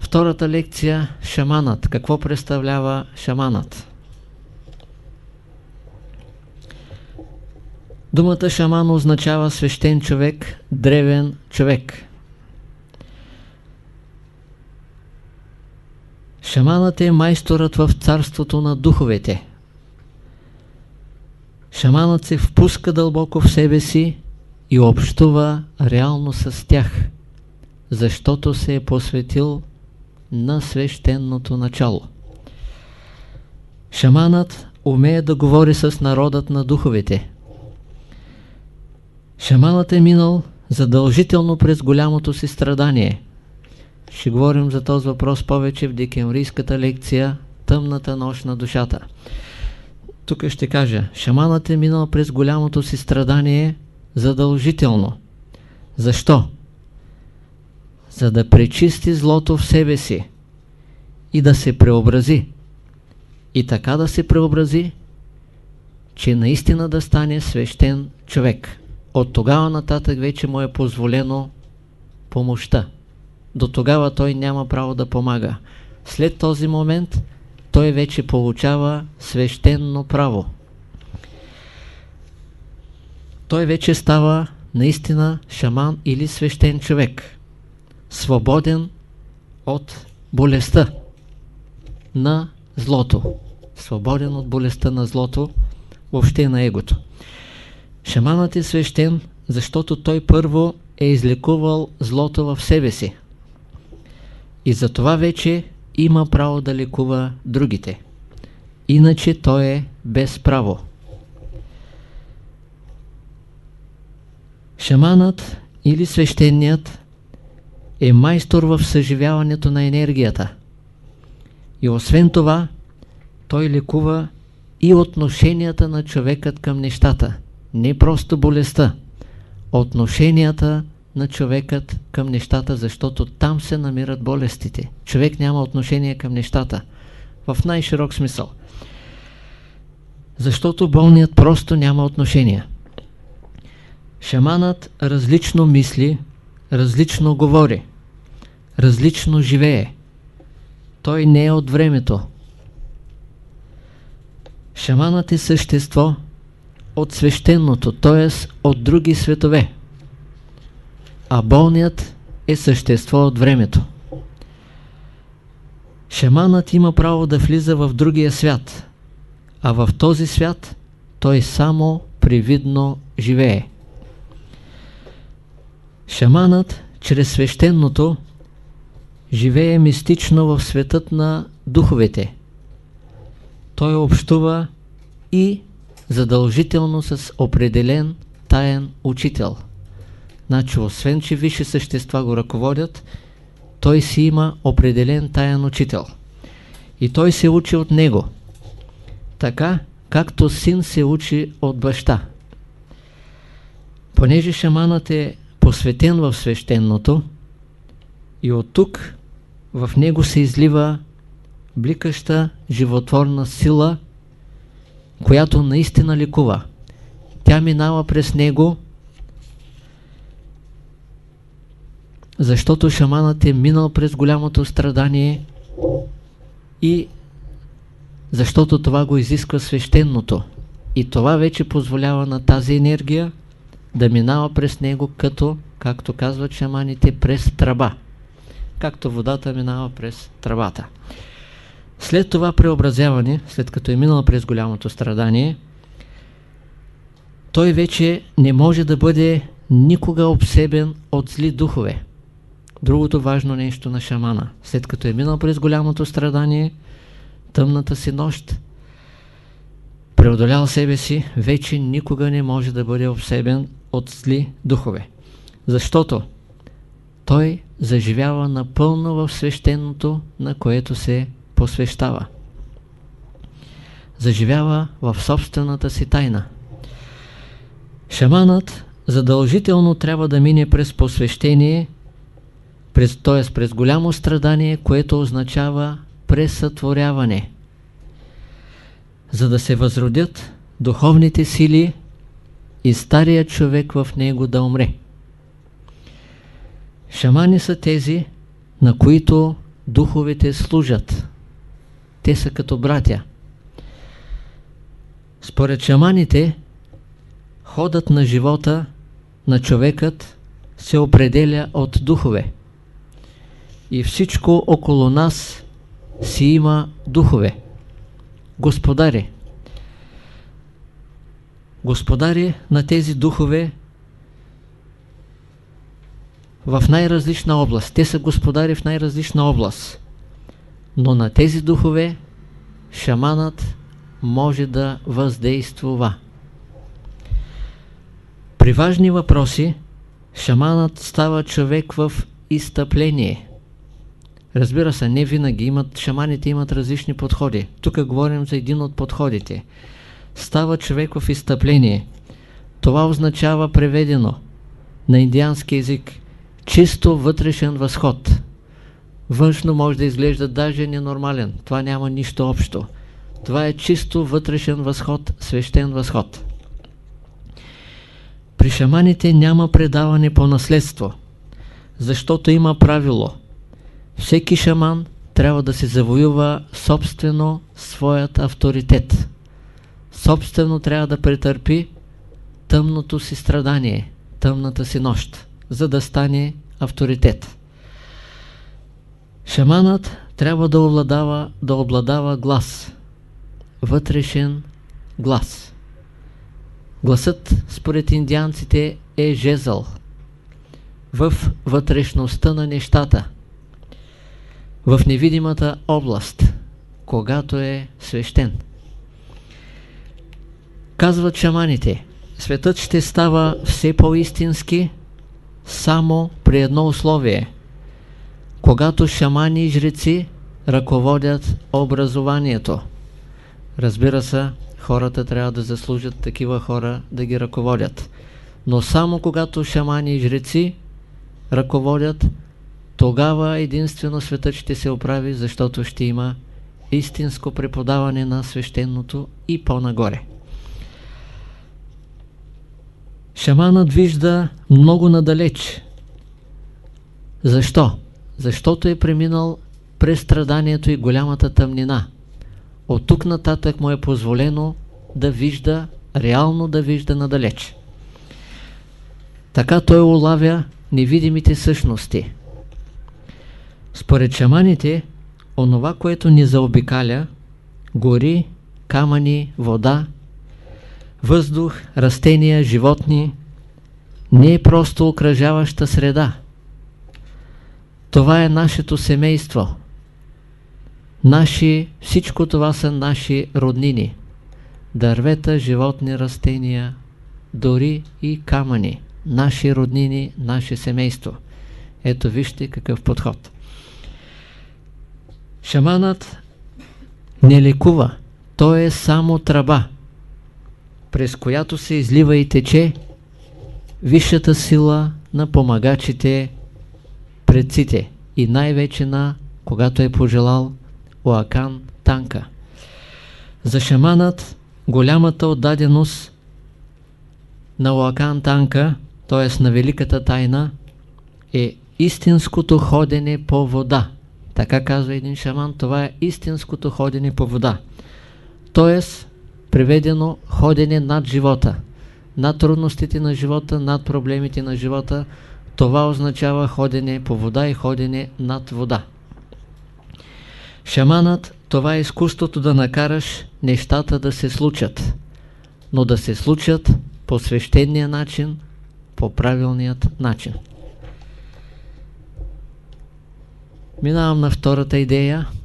Втората лекция – шаманът. Какво представлява шаманът? Думата шаман означава свещен човек, древен човек. Шаманът е майсторът в царството на духовете. Шаманът се впуска дълбоко в себе си и общува реално с тях, защото се е посветил на свещеното начало. Шаманът умее да говори с народът на духовете. Шаманът е минал задължително през голямото си страдание. Ще говорим за този въпрос повече в декемврийската лекция Тъмната нощ на душата. Тук ще кажа, шаманът е минал през голямото си страдание задължително. Защо? За да пречисти злото в себе си и да се преобрази. И така да се преобрази, че наистина да стане свещен човек. От тогава нататък вече му е позволено помощта. До тогава той няма право да помага. След този момент той вече получава свещено право. Той вече става наистина шаман или свещен човек. Свободен от болестта на злото. Свободен от болестта на злото, въобще на егото. Шаманът е свещен, защото той първо е излекувал злото в себе си. И затова вече има право да лекува другите. Иначе той е без право. Шаманът или свещеният е майстор в съживяването на енергията. И освен това, той лекува и отношенията на човекът към нещата. Не просто болестта. Отношенията на човекът към нещата, защото там се намират болестите. Човек няма отношение към нещата. В най-широк смисъл. Защото болният просто няма отношение. Шаманът различно мисли, различно говори, различно живее. Той не е от времето. Шаманът е същество от свещеното, т.е. от други светове а болният е същество от времето. Шаманът има право да влиза в другия свят, а в този свят той само привидно живее. Шаманът, чрез свещеното, живее мистично в светът на духовете. Той общува и задължително с определен таен учител. Значи, освен, че висши същества го ръководят, той си има определен таен учител. И той се учи от него. Така, както син се учи от баща. Понеже шаманът е посветен в свещеното, и от тук в него се излива бликаща животворна сила, която наистина ликува. Тя минава през него защото шаманът е минал през голямото страдание и защото това го изисква свещеното. И това вече позволява на тази енергия да минава през него като, както казват шаманите, през тръба. Както водата минава през тръбата. След това преобразяване, след като е минал през голямото страдание, той вече не може да бъде никога обсебен от зли духове. Другото важно нещо на шамана, след като е минал през голямото страдание, тъмната си нощ, преодолял себе си, вече никога не може да бъде обсебен от зли духове. Защото той заживява напълно в свещеното, на което се посвещава. Заживява в собствената си тайна. Шаманът задължително трябва да мине през посвещение през, т.е. през голямо страдание, което означава пресътворяване. За да се възродят духовните сили и стария човек в него да умре. Шамани са тези, на които духовете служат. Те са като братя. Според шаманите, ходът на живота на човекът се определя от духове. И всичко около нас си има духове. Господари. Господари на тези духове в най-различна област. Те са господари в най-различна област. Но на тези духове шаманът може да въздействува. При важни въпроси шаманът става човек в изтъпление. Разбира се, не винаги имат, шаманите имат различни подходи. Тук говорим за един от подходите. Става човек в изтъпление. Това означава преведено на индиански язик чисто вътрешен възход. Външно може да изглежда даже ненормален. Това няма нищо общо. Това е чисто вътрешен възход, свещен възход. При шаманите няма предаване по наследство, защото има правило. Всеки шаман трябва да се завоюва собствено своят авторитет. Собствено трябва да претърпи тъмното си страдание, тъмната си нощ, за да стане авторитет. Шаманът трябва да обладава, да обладава глас, вътрешен глас. Гласът, според индианците, е жезъл в вътрешността на нещата, в невидимата област, когато е свещен. Казват шаманите, светът ще става все по-истински само при едно условие, когато шамани и жреци ръководят образованието. Разбира се, хората трябва да заслужат такива хора да ги ръководят. Но само когато шамани и жреци ръководят, тогава единствено светът ще се оправи, защото ще има истинско преподаване на свещеното и по-нагоре. Шаманът вижда много надалеч. Защо? Защото е преминал през страданието и голямата тъмнина. От тук нататък му е позволено да вижда, реално да вижда надалеч. Така той улавя невидимите същности. Според шаманите, онова, което ни заобикаля, гори, камъни, вода, въздух, растения, животни, не е просто окръжаваща среда. Това е нашето семейство. Наши, всичко това са наши роднини. Дървета, животни, растения, дори и камъни. Наши роднини, наше семейство. Ето вижте какъв подход. Шаманът не лекува. Той е само тръба, през която се излива и тече висшата сила на помагачите предците и най-вече на, когато е пожелал, Оакан Танка. За шаманът голямата отдаденост на Оакан Танка, т.е. на великата тайна, е истинското ходене по вода. Така казва един шаман, това е истинското ходене по вода. Т.е. преведено ходене над живота, над трудностите на живота, над проблемите на живота. Това означава ходене по вода и ходене над вода. Шаманът, това е изкуството да накараш нещата да се случат, но да се случат по свещения начин, по правилният начин. Минавам на втората идея –